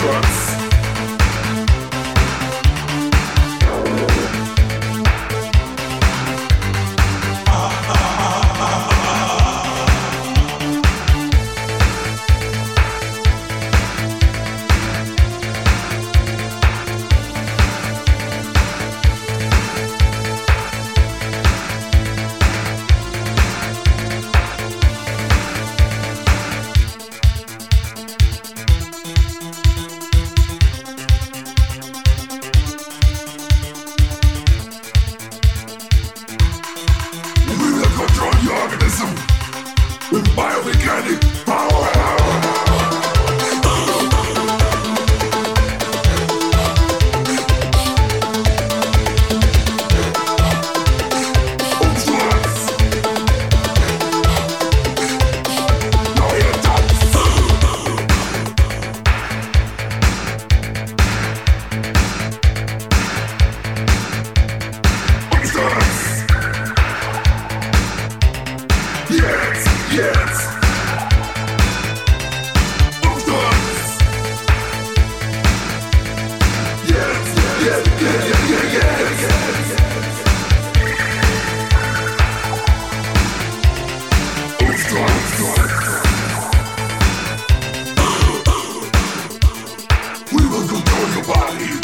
trust. biomechanic you.